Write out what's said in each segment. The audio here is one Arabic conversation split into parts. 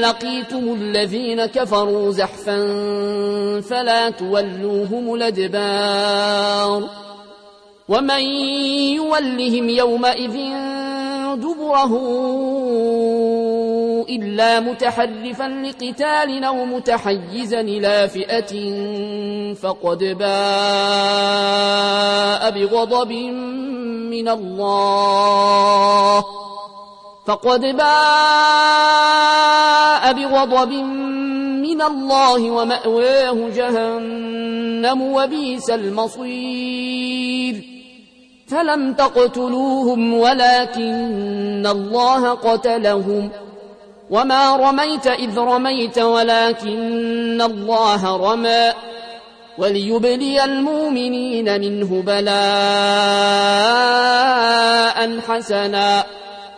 لقيتم الذين كفروا زحفا فلا تولوهم الأدبار ومن يولهم يومئذ دبره إلا متحرفا لقتال أو متحيزا إلى فئة فقد باء بغضب من الله فقد باء بغضب من الله ومأواه جهنم وبئس المصير فلم تقتلوهم ولكن الله قتلهم وما رميت إذ رميت ولكن الله رمى وليبلي المؤمنين منه بلاء حسنا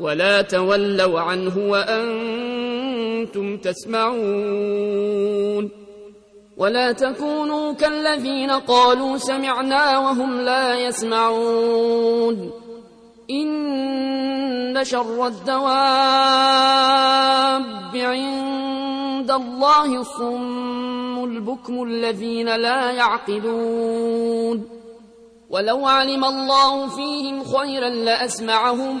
ولا تولوا عنه وأنتم تسمعون. ولا تكونوا كالذين قالوا سمعنا وهم لا يسمعون. إن شر الدواب عند الله الصم البكم الذين لا يعقلون. ولو علم الله فيهم خيرا لأسمعهم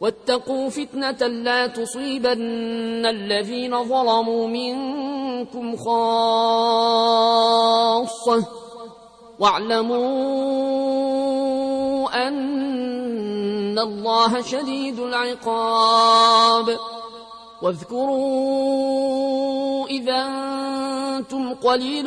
واتقوا فتنة لا تصيبن الذين ظلموا منكم خاصة. واعلموا أن الله شديد العقاب. واذكروا إذا أنتم قليل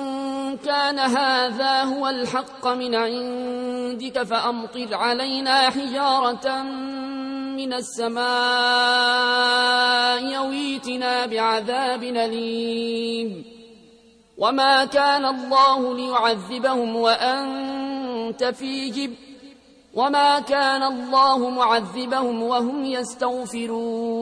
كان هذا هو الحق من عندك فأمطر علينا حجارة من السماء يويتنا بعذاب أليم. وما كان الله ليعذبهم وأنت فيهم وما كان الله معذبهم وهم يستغفرون.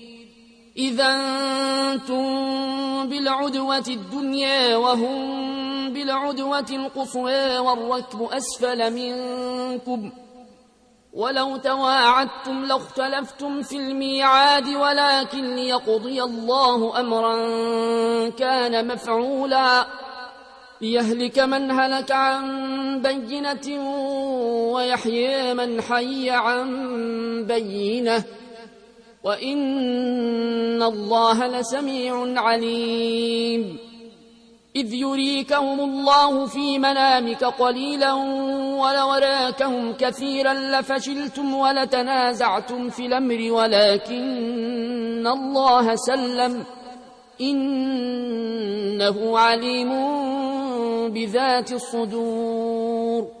إذا أنتم بالعدوة الدنيا وهم بالعدوة القصوى والركب أسفل منكم. ولو تواعدتم لاختلفتم في الميعاد ولكن ليقضي الله أمرا كان مفعولا. ليهلك من هلك عن بينة ويحيي من حي عن بينة. وإن الله لسميع عليم. إذ يريكهم الله في منامك قليلا ولو راكهم كثيرا لفشلتم ولتنازعتم في الأمر ولكن الله سلم. إنه عليم بذات الصدور.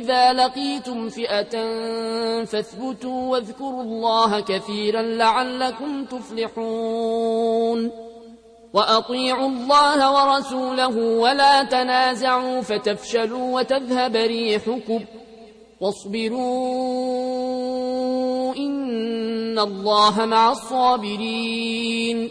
إذا لقيتم فئة فاثبتوا واذكروا الله كثيرا لعلكم تفلحون. وأطيعوا الله ورسوله ولا تنازعوا فتفشلوا وتذهب ريحكم. واصبروا إن الله مع الصابرين.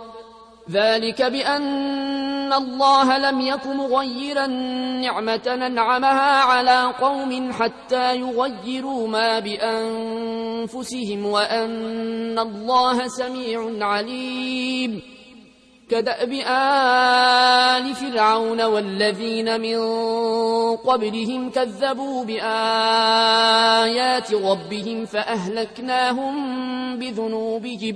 ذلك بأن الله لم يك مغيرا نعمة ننعمها على قوم حتى يغيروا ما بأنفسهم وأن الله سميع عليم. كدأب آل فرعون والذين من قبلهم كذبوا بآيات ربهم فأهلكناهم بذنوبهم.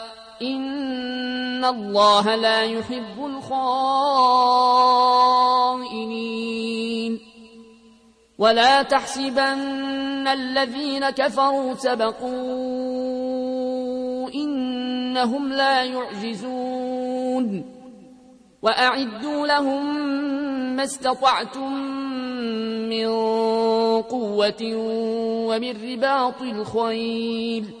إن الله لا يحب الخائنين. ولا تحسبن الذين كفروا سبقوا إنهم لا يعجزون. وأعدوا لهم ما استطعتم من قوة ومن رباط الخيل.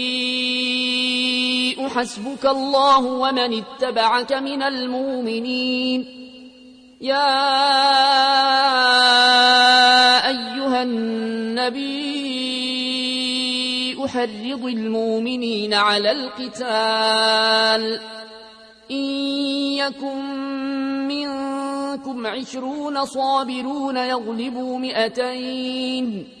حسبك الله ومن اتبعك من المؤمنين. يا أيها النبي أحرض المؤمنين على القتال. إن يكن منكم عشرون صابرون يغلبوا مئتين.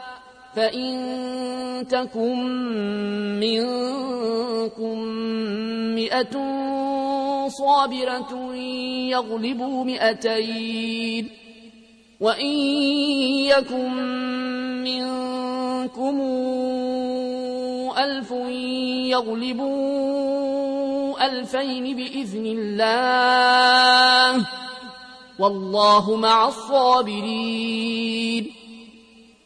فإن تكن منكم مئة صابرة يغلبوا مئتين وإن يكن منكم ألف يغلبوا ألفين بإذن الله والله مع الصابرين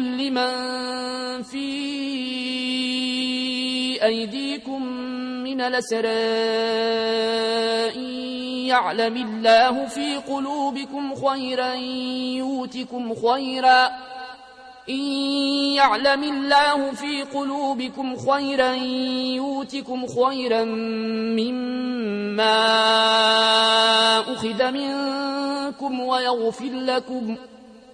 لمن في أيديكم من الأسراء يعلم الله في قلوبكم خيرا يؤتكم خيرا إن يعلم الله في قلوبكم خيرا يؤتكم خيرا مما أخذ منكم ويغفر لكم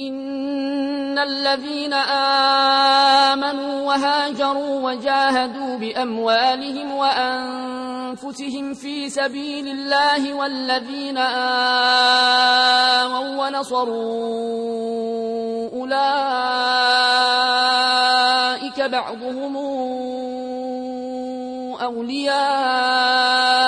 إن الذين آمنوا وهاجروا وجاهدوا بأموالهم وأنفسهم في سبيل الله والذين آمنوا ونصروا أولئك بعضهم أولياء